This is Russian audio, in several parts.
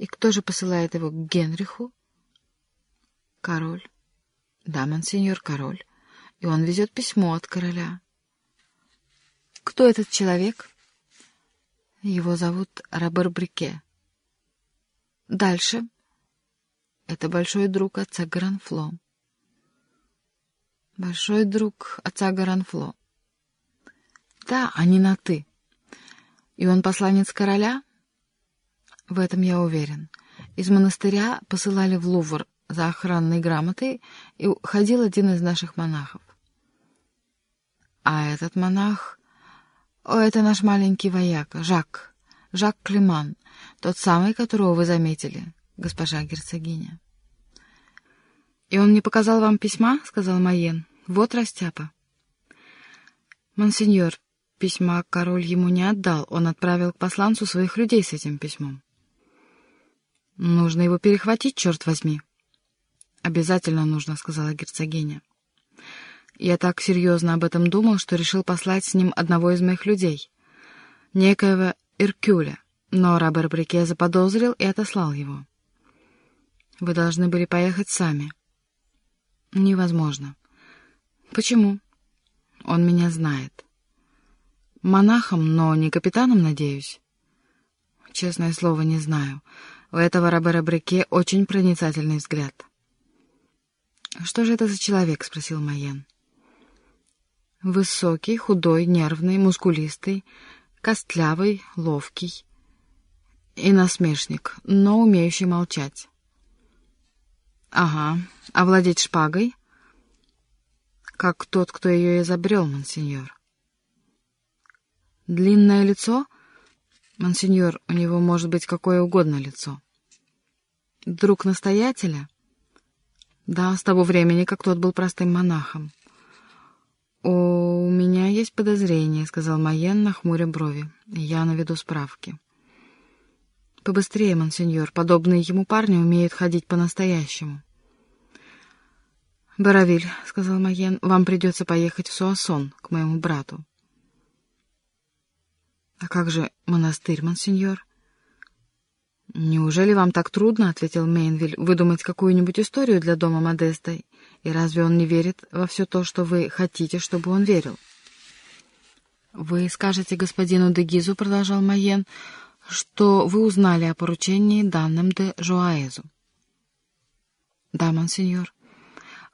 И кто же посылает его к Генриху? Король. Да, монсеньор, король. И он везет письмо от короля. Кто этот человек? Его зовут Робер Брике. Дальше. Это большой друг отца Гранфло. Большой друг отца Гаранфло. Да, они на «ты». И он посланец короля? В этом я уверен. Из монастыря посылали в Лувр за охранной грамотой, и ходил один из наших монахов. А этот монах... О, это наш маленький вояка, Жак. Жак Климан, тот самый, которого вы заметили, госпожа герцогиня. «И он не показал вам письма?» — сказал Майен. Вот растяпа. Монсеньор, письма король ему не отдал, он отправил к посланцу своих людей с этим письмом. Нужно его перехватить, черт возьми. Обязательно нужно, сказала герцогиня. Я так серьезно об этом думал, что решил послать с ним одного из моих людей, некоего Иркюля, но Робер Брике заподозрил и отослал его. Вы должны были поехать сами. Невозможно. Почему? Он меня знает. Монахом, но не капитаном, надеюсь. Честное слово, не знаю. У этого Робера Бреке очень проницательный взгляд. «Что же это за человек?» — спросил Майен. «Высокий, худой, нервный, мускулистый, костлявый, ловкий и насмешник, но умеющий молчать». «Ага, овладеть шпагой?» как тот, кто ее изобрел, монсеньор. Длинное лицо? Монсеньор, у него может быть какое угодно лицо. Друг настоятеля? Да, с того времени, как тот был простым монахом. «О, у меня есть подозрение», — сказал Майен, нахмуря брови. «Я наведу справки». «Побыстрее, монсеньор, подобные ему парни умеют ходить по-настоящему». «Баравиль», — сказал Маген, — «вам придется поехать в Суассон, к моему брату». «А как же монастырь, монсеньор?» «Неужели вам так трудно, — ответил Мейнвиль, — выдумать какую-нибудь историю для дома Модеста? И разве он не верит во все то, что вы хотите, чтобы он верил?» «Вы скажете господину Дегизу, — продолжал Майен, — что вы узнали о поручении данным де Жуаэзу». «Да, монсеньор».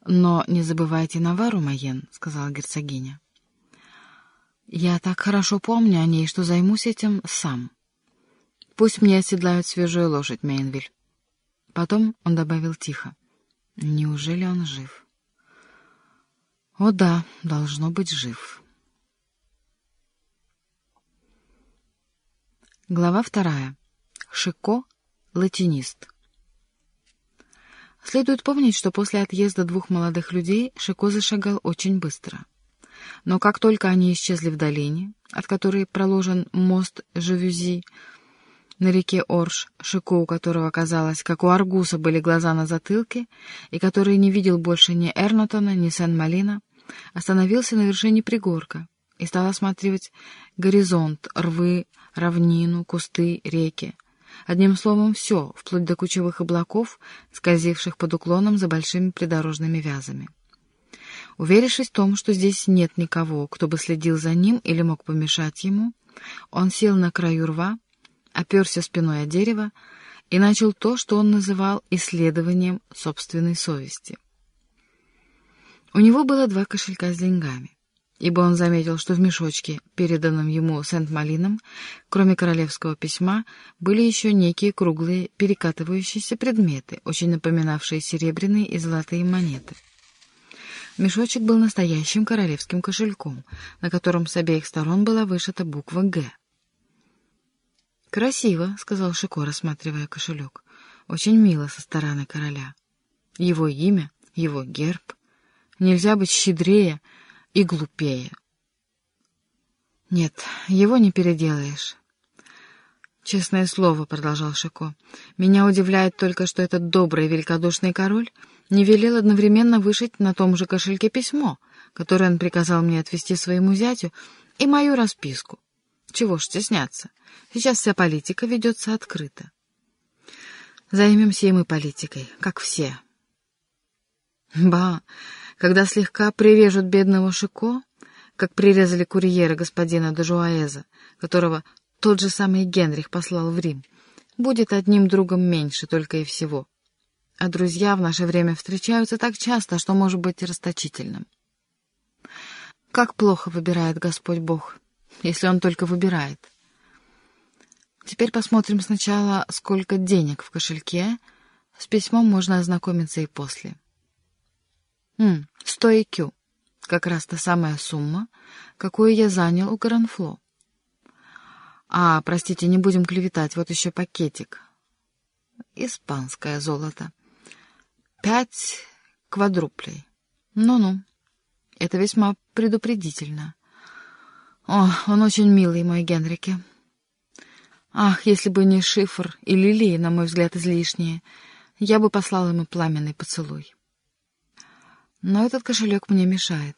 «Но не забывайте Навару, Майен», — сказала герцогиня. «Я так хорошо помню о ней, что займусь этим сам. Пусть мне оседлают свежую лошадь, Мейнвиль». Потом он добавил тихо. «Неужели он жив?» «О да, должно быть жив». Глава вторая. Шико — латинист. Следует помнить, что после отъезда двух молодых людей Шико зашагал очень быстро. Но как только они исчезли в долине, от которой проложен мост Живюзи, на реке Орш, Шико, у которого казалось, как у Аргуса были глаза на затылке, и который не видел больше ни Эрнатона, ни Сен-Малина, остановился на вершине пригорка и стал осматривать горизонт, рвы, равнину, кусты, реки, Одним словом, все, вплоть до кучевых облаков, скользивших под уклоном за большими придорожными вязами. Уверившись в том, что здесь нет никого, кто бы следил за ним или мог помешать ему, он сел на краю рва, оперся спиной о дерево и начал то, что он называл исследованием собственной совести. У него было два кошелька с деньгами ибо он заметил, что в мешочке, переданном ему Сент-Малином, кроме королевского письма, были еще некие круглые перекатывающиеся предметы, очень напоминавшие серебряные и золотые монеты. Мешочек был настоящим королевским кошельком, на котором с обеих сторон была вышита буква «Г». «Красиво», — сказал Шико, рассматривая кошелек. «Очень мило со стороны короля. Его имя, его герб. Нельзя быть щедрее, — и глупее. Нет, его не переделаешь. Честное слово, — продолжал Шико, — меня удивляет только, что этот добрый великодушный король не велел одновременно вышить на том же кошельке письмо, которое он приказал мне отвезти своему зятю, и мою расписку. Чего ж стесняться? Сейчас вся политика ведется открыто. Займемся и мы политикой, как все. Ба, когда слегка прирежут бедного Шико, как прирезали курьера господина Дежуаэза, которого тот же самый Генрих послал в Рим, будет одним другом меньше только и всего. А друзья в наше время встречаются так часто, что может быть расточительным. Как плохо выбирает Господь Бог, если Он только выбирает. Теперь посмотрим сначала, сколько денег в кошельке. С письмом можно ознакомиться и после. М, 100 IQ. Как раз та самая сумма, какую я занял у Гранфло. А, простите, не будем клеветать, вот еще пакетик. Испанское золото. Пять квадруплей. Ну-ну, это весьма предупредительно. О, он очень милый, мой Генрике. Ах, если бы не шифр и лилии, на мой взгляд, излишние, я бы послал ему пламенный поцелуй. Но этот кошелек мне мешает.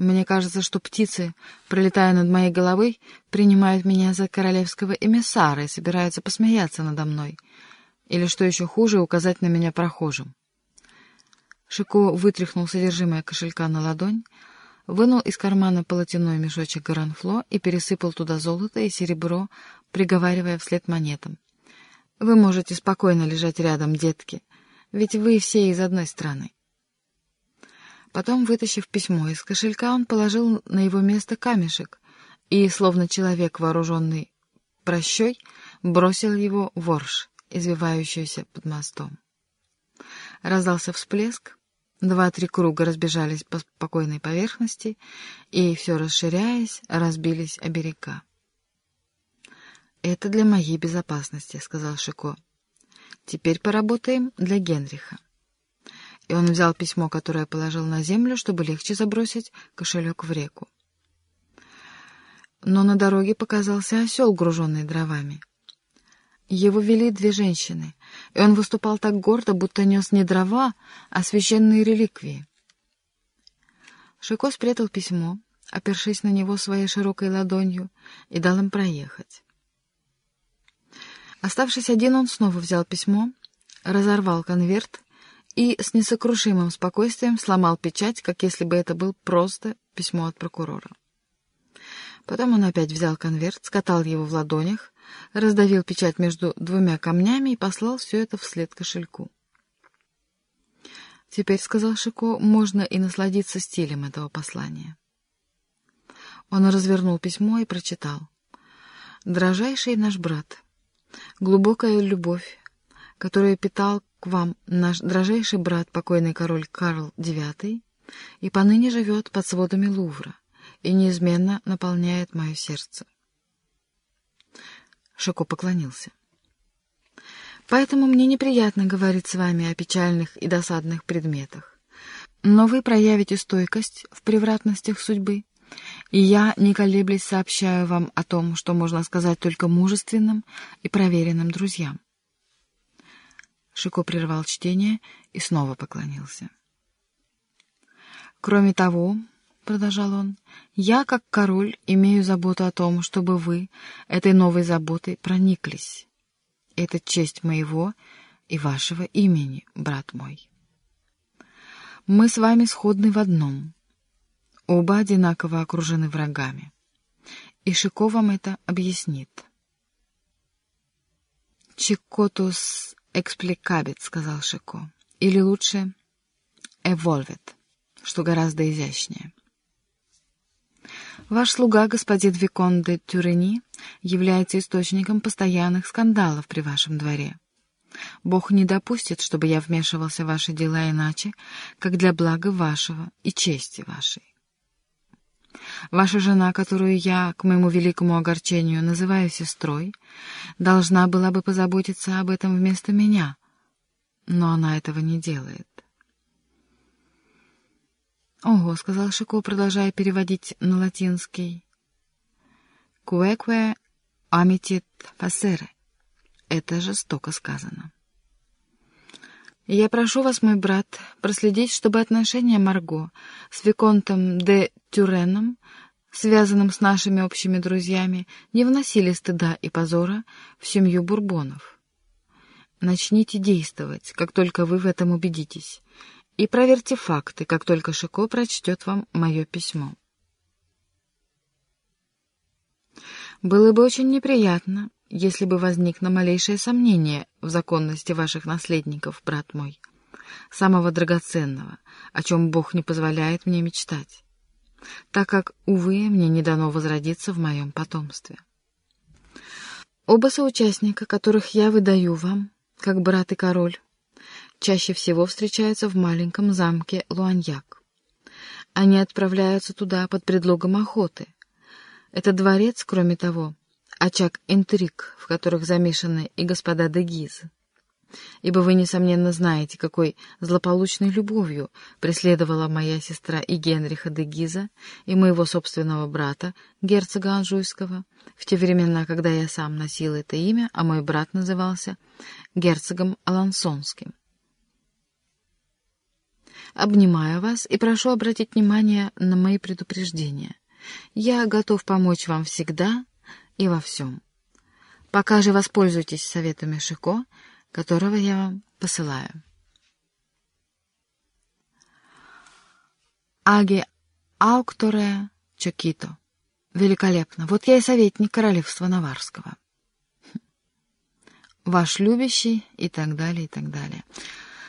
Мне кажется, что птицы, пролетая над моей головой, принимают меня за королевского эмиссара и собираются посмеяться надо мной. Или, что еще хуже, указать на меня прохожим. Шико вытряхнул содержимое кошелька на ладонь, вынул из кармана полотяной мешочек гаранфло и пересыпал туда золото и серебро, приговаривая вслед монетам. «Вы можете спокойно лежать рядом, детки, ведь вы все из одной страны». Потом, вытащив письмо из кошелька, он положил на его место камешек и, словно человек, вооруженный прощой, бросил его в ворш, извивающуюся под мостом. Раздался всплеск, Два-три круга разбежались по спокойной поверхности и, все расширяясь, разбились о берега. «Это для моей безопасности», — сказал Шико. «Теперь поработаем для Генриха». И он взял письмо, которое положил на землю, чтобы легче забросить кошелек в реку. Но на дороге показался осел, груженный дровами. Его вели две женщины, и он выступал так гордо, будто нес не дрова, а священные реликвии. Шико спрятал письмо, опершись на него своей широкой ладонью, и дал им проехать. Оставшись один, он снова взял письмо, разорвал конверт и с несокрушимым спокойствием сломал печать, как если бы это был просто письмо от прокурора. Потом он опять взял конверт, скатал его в ладонях, раздавил печать между двумя камнями и послал все это вслед кошельку. «Теперь, — сказал Шико, — можно и насладиться стилем этого послания». Он развернул письмо и прочитал. «Дорожайший наш брат, глубокая любовь, которую питал к вам наш дрожайший брат, покойный король Карл IX, и поныне живет под сводами Лувра и неизменно наполняет мое сердце. Шико поклонился. Поэтому мне неприятно говорить с вами о печальных и досадных предметах. Но вы проявите стойкость в превратностях судьбы, и я, не колеблясь, сообщаю вам о том, что можно сказать только мужественным и проверенным друзьям. Шико прервал чтение и снова поклонился. Кроме того, — продолжал он, — «я, как король, имею заботу о том, чтобы вы этой новой заботой прониклись. Это честь моего и вашего имени, брат мой. Мы с вами сходны в одном. Оба одинаково окружены врагами. И Шико вам это объяснит». «Chicotus explicabit», — сказал Шико. «Или лучше, evolvet, что гораздо изящнее». Ваш слуга, господин виконт де Тюренн, является источником постоянных скандалов при вашем дворе. Бог не допустит, чтобы я вмешивался в ваши дела иначе, как для блага вашего и чести вашей. Ваша жена, которую я, к моему великому огорчению, называю сестрой, должна была бы позаботиться об этом вместо меня, но она этого не делает. «Ого», — сказал Шико, продолжая переводить на латинский. «Куэкве амитит фасере». Это жестоко сказано. «Я прошу вас, мой брат, проследить, чтобы отношения Марго с Виконтом де Тюреном, связанным с нашими общими друзьями, не вносили стыда и позора в семью Бурбонов. начните действовать, как только вы в этом убедитесь, и проверьте факты, как только Шико прочтет вам мое письмо. Было бы очень неприятно, если бы возникло малейшее сомнение в законности ваших наследников, брат мой, самого драгоценного, о чем Бог не позволяет мне мечтать, так как, увы, мне не дано возродиться в моем потомстве. Оба соучастника, которых я выдаю вам, как брат и король, чаще всего встречаются в маленьком замке Луаньяк. Они отправляются туда под предлогом охоты. Это дворец, кроме того, очаг интриг, в которых замешаны и господа де Гиз. Ибо вы, несомненно, знаете, какой злополучной любовью преследовала моя сестра и Генриха де Гиза, и моего собственного брата, герцога Анжуйского, в те времена, когда я сам носил это имя, а мой брат назывался герцогом Алансонским. Обнимаю вас и прошу обратить внимание на мои предупреждения. Я готов помочь вам всегда и во всем. Пока же воспользуйтесь советами Шико, которого я вам посылаю. Аги Аукторе Чокито. Великолепно. Вот я и советник королевства Наварского. Ваш любящий и так далее, и так далее.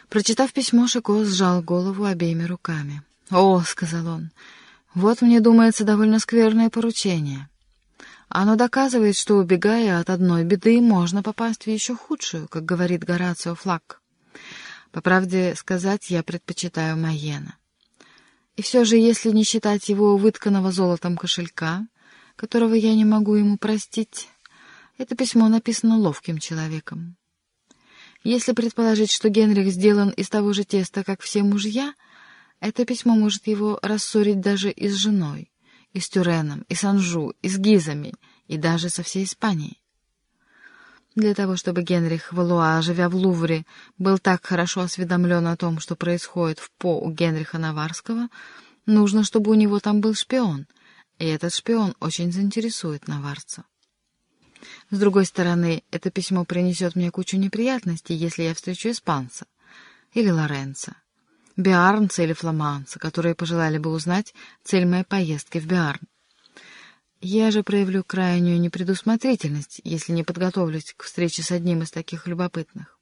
Прочитав письмо, Шико сжал голову обеими руками. «О», — сказал он, — «вот мне думается довольно скверное поручение. Оно доказывает, что, убегая от одной беды, можно попасть в еще худшую, как говорит Горацио Флаг. По правде сказать, я предпочитаю Майена. И все же, если не считать его вытканного золотом кошелька, которого я не могу ему простить, это письмо написано ловким человеком. Если предположить, что Генрих сделан из того же теста, как все мужья, это письмо может его рассорить даже и с женой, и с Тюреном, и с Анжу, и с Гизами, и даже со всей Испанией. Для того, чтобы Генрих Валуа, живя в Лувре, был так хорошо осведомлен о том, что происходит в По у Генриха Наварского, нужно, чтобы у него там был шпион, и этот шпион очень заинтересует Наварца. С другой стороны, это письмо принесет мне кучу неприятностей, если я встречу испанца или лоренца, биарнца или фламанца, которые пожелали бы узнать цель моей поездки в Биарн. Я же проявлю крайнюю непредусмотрительность, если не подготовлюсь к встрече с одним из таких любопытных.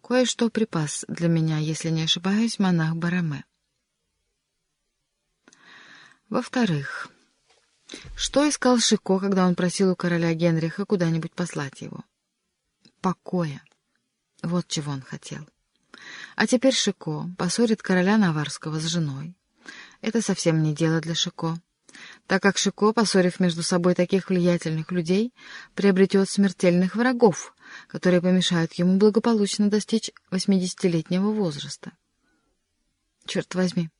Кое-что припас для меня, если не ошибаюсь, монах Бараме. Во-вторых... Что искал Шико, когда он просил у короля Генриха куда-нибудь послать его? Покоя. Вот чего он хотел. А теперь Шико поссорит короля Наварского с женой. Это совсем не дело для Шико, так как Шико, поссорив между собой таких влиятельных людей, приобретет смертельных врагов, которые помешают ему благополучно достичь восьмидесятилетнего возраста. Черт возьми,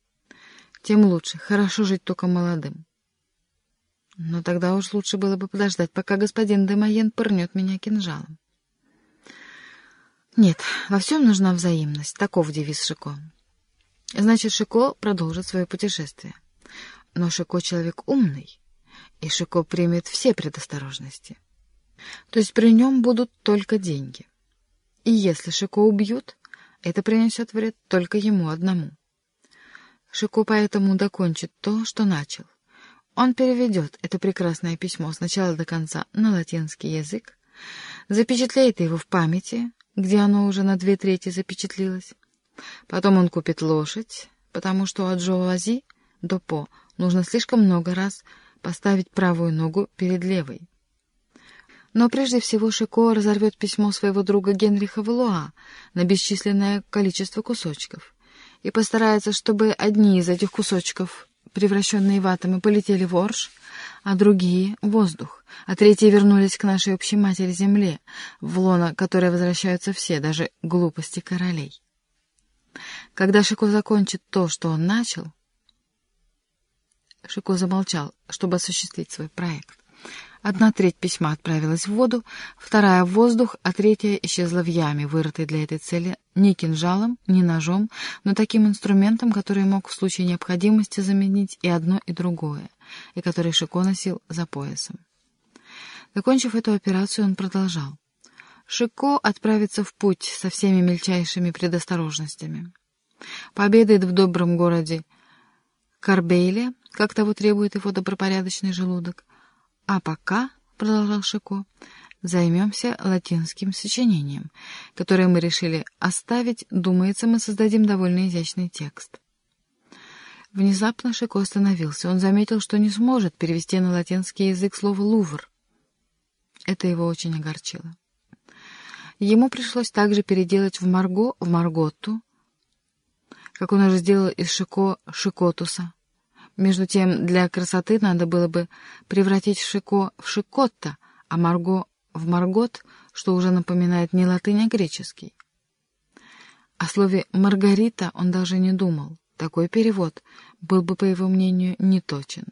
тем лучше, хорошо жить только молодым. Но тогда уж лучше было бы подождать, пока господин Демоен пырнет меня кинжалом. Нет, во всем нужна взаимность, таков девиз Шико. Значит, Шико продолжит свое путешествие. Но Шико человек умный, и Шико примет все предосторожности. То есть при нем будут только деньги. И если Шико убьют, это принесет вред только ему одному. Шико поэтому докончит то, что начал. Он переведет это прекрасное письмо сначала до конца на латинский язык, запечатлеет его в памяти, где оно уже на две трети запечатлилось. Потом он купит лошадь, потому что от Джоази до По нужно слишком много раз поставить правую ногу перед левой. Но прежде всего Шико разорвет письмо своего друга Генриха Валуа на бесчисленное количество кусочков и постарается, чтобы одни из этих кусочков превращенные в атомы, полетели в Орш, а другие — в воздух, а третьи вернулись к нашей общей матери Земле, в лоно которой возвращаются все, даже глупости королей. Когда Шико закончит то, что он начал... Шико замолчал, чтобы осуществить свой проект. Одна треть письма отправилась в воду, вторая — в воздух, а третья исчезла в яме, вырытой для этой цели ни кинжалом, ни ножом, но таким инструментом, который мог в случае необходимости заменить и одно, и другое, и который Шико носил за поясом. Закончив эту операцию, он продолжал. Шико отправится в путь со всеми мельчайшими предосторожностями. Пообедает в добром городе Карбейле, как того требует его добропорядочный желудок. А пока, — продолжал Шико, — займемся латинским сочинением, которое мы решили оставить, думается, мы создадим довольно изящный текст. Внезапно Шико остановился. Он заметил, что не сможет перевести на латинский язык слово «лувр». Это его очень огорчило. Ему пришлось также переделать в Марго в Марготту, как он уже сделал из Шико Шикотуса. Между тем, для красоты надо было бы превратить Шико в Шикотта, а Марго в Маргот, что уже напоминает не латынь, а греческий. О слове «Маргарита» он даже не думал. Такой перевод был бы, по его мнению, неточен.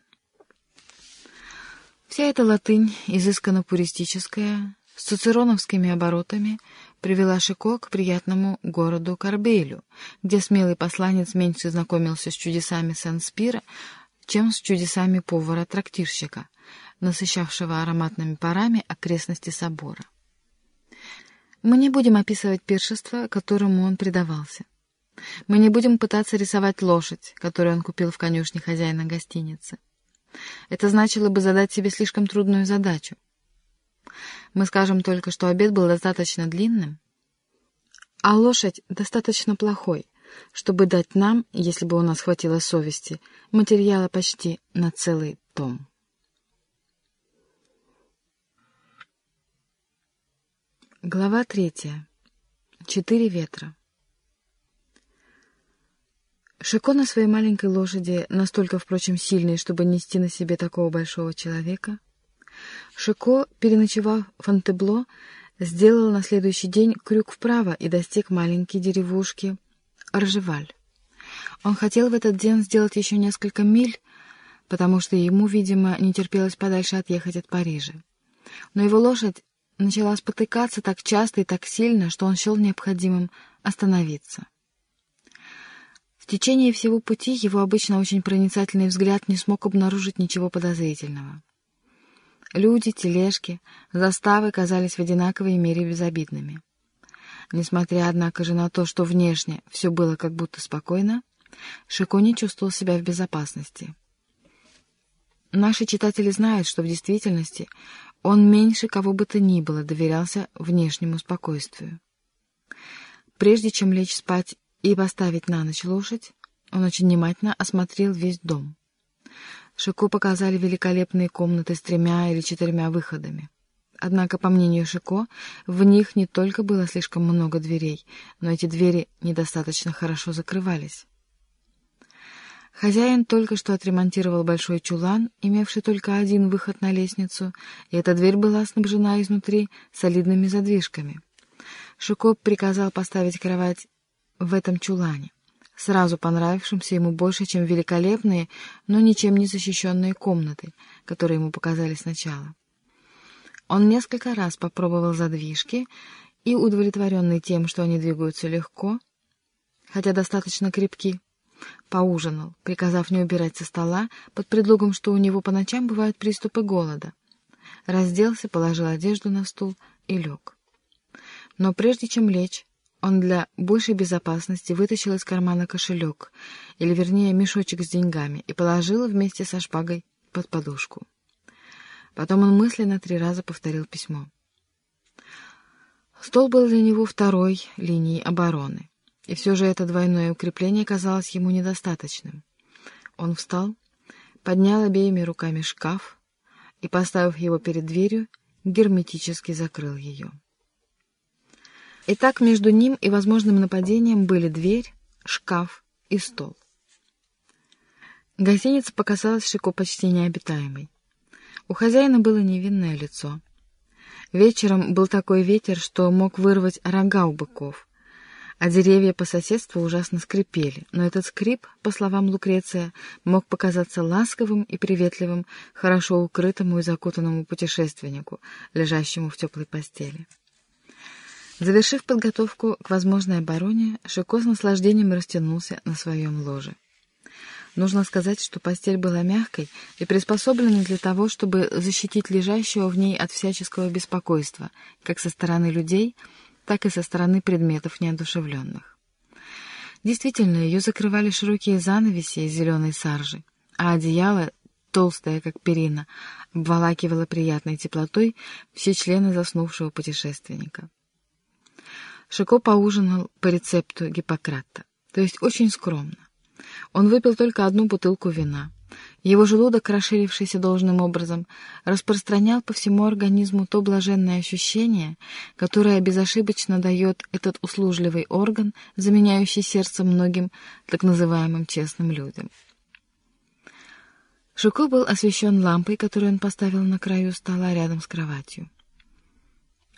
Вся эта латынь, изысканно пуристическая, с цицероновскими оборотами, привела Шико к приятному городу Карбейлю, где смелый посланец меньше знакомился с чудесами Сен-Спира, чем с чудесами повара-трактирщика, насыщавшего ароматными парами окрестности собора. Мы не будем описывать пиршество, которому он предавался. Мы не будем пытаться рисовать лошадь, которую он купил в конюшне хозяина гостиницы. Это значило бы задать себе слишком трудную задачу. Мы скажем только, что обед был достаточно длинным, а лошадь достаточно плохой, чтобы дать нам, если бы у нас хватило совести, материала почти на целый том. Глава третья. Четыре ветра. Шико на своей маленькой лошади, настолько, впрочем, сильной, чтобы нести на себе такого большого человека, Шико, переночевав Фонтебло, сделал на следующий день крюк вправо и достиг маленькой деревушки Ржеваль. Он хотел в этот день сделать еще несколько миль, потому что ему, видимо, не терпелось подальше отъехать от Парижа. Но его лошадь начала спотыкаться так часто и так сильно, что он счел необходимым остановиться. В течение всего пути его обычно очень проницательный взгляд не смог обнаружить ничего подозрительного. Люди, тележки, заставы казались в одинаковой мере безобидными. Несмотря, однако же, на то, что внешне все было как будто спокойно, Шико не чувствовал себя в безопасности. Наши читатели знают, что в действительности он меньше кого бы то ни было доверялся внешнему спокойствию. Прежде чем лечь спать и поставить на ночь лошадь, он очень внимательно осмотрел весь дом. Шико показали великолепные комнаты с тремя или четырьмя выходами. Однако, по мнению Шико, в них не только было слишком много дверей, но эти двери недостаточно хорошо закрывались. Хозяин только что отремонтировал большой чулан, имевший только один выход на лестницу, и эта дверь была снабжена изнутри солидными задвижками. Шико приказал поставить кровать в этом чулане сразу понравившимся ему больше, чем великолепные, но ничем не защищенные комнаты, которые ему показали сначала. Он несколько раз попробовал задвижки и, удовлетворенный тем, что они двигаются легко, хотя достаточно крепки, поужинал, приказав не убирать со стола под предлогом, что у него по ночам бывают приступы голода. Разделся, положил одежду на стул и лег. Но прежде чем лечь, он для большей безопасности вытащил из кармана кошелек, или вернее мешочек с деньгами, и положил вместе со шпагой под подушку. Потом он мысленно три раза повторил письмо. Стол был для него второй линией обороны, и все же это двойное укрепление казалось ему недостаточным. Он встал, поднял обеими руками шкаф и, поставив его перед дверью, герметически закрыл ее. Итак, между ним и возможным нападением были дверь, шкаф и стол. Гостиница показалась Шико почти необитаемой. У хозяина было невинное лицо. Вечером был такой ветер, что мог вырвать рога у быков, а деревья по соседству ужасно скрипели, но этот скрип, по словам Лукреция, мог показаться ласковым и приветливым, хорошо укрытому и закутанному путешественнику, лежащему в теплой постели. Завершив подготовку к возможной обороне, Шико с наслаждением растянулся на своем ложе. Нужно сказать, что постель была мягкой и приспособлена для того, чтобы защитить лежащего в ней от всяческого беспокойства, как со стороны людей, так и со стороны предметов неодушевленных. Действительно, ее закрывали широкие занавеси из зеленой саржи, а одеяло, толстое, как перина, обволакивало приятной теплотой все члены заснувшего путешественника. Шико поужинал по рецепту Гиппократа, то есть очень скромно. Он выпил только одну бутылку вина. Его желудок, расширившийся должным образом, распространял по всему организму то блаженное ощущение, которое безошибочно дает этот услужливый орган, заменяющий сердце многим так называемым честным людям. Шуко был освещен лампой, которую он поставил на краю стола рядом с кроватью.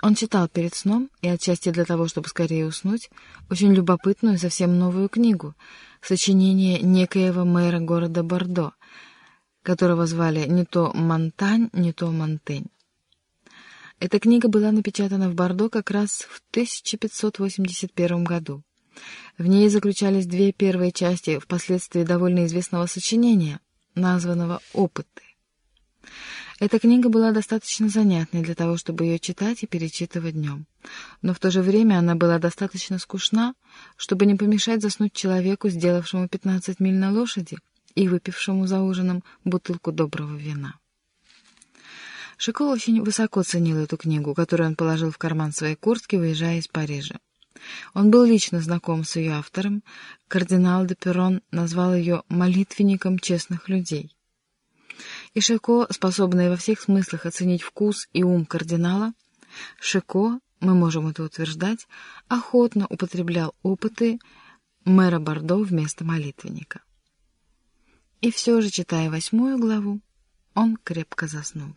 Он читал перед сном, и отчасти для того, чтобы скорее уснуть, очень любопытную, совсем новую книгу, сочинение некоего мэра города Бордо, которого звали не то Монтань, не то Монтень. Эта книга была напечатана в Бордо как раз в 1581 году. В ней заключались две первые части впоследствии довольно известного сочинения, названного «Опыты». Эта книга была достаточно занятной для того, чтобы ее читать и перечитывать днем. Но в то же время она была достаточно скучна, чтобы не помешать заснуть человеку, сделавшему 15 миль на лошади и выпившему за ужином бутылку доброго вина. Шико очень высоко ценил эту книгу, которую он положил в карман своей куртки, выезжая из Парижа. Он был лично знаком с ее автором. Кардинал де Перрон назвал ее «молитвенником честных людей». И Шико, способный во всех смыслах оценить вкус и ум кардинала, Шико, мы можем это утверждать, охотно употреблял опыты мэра Бордо вместо молитвенника. И все же, читая восьмую главу, он крепко заснул.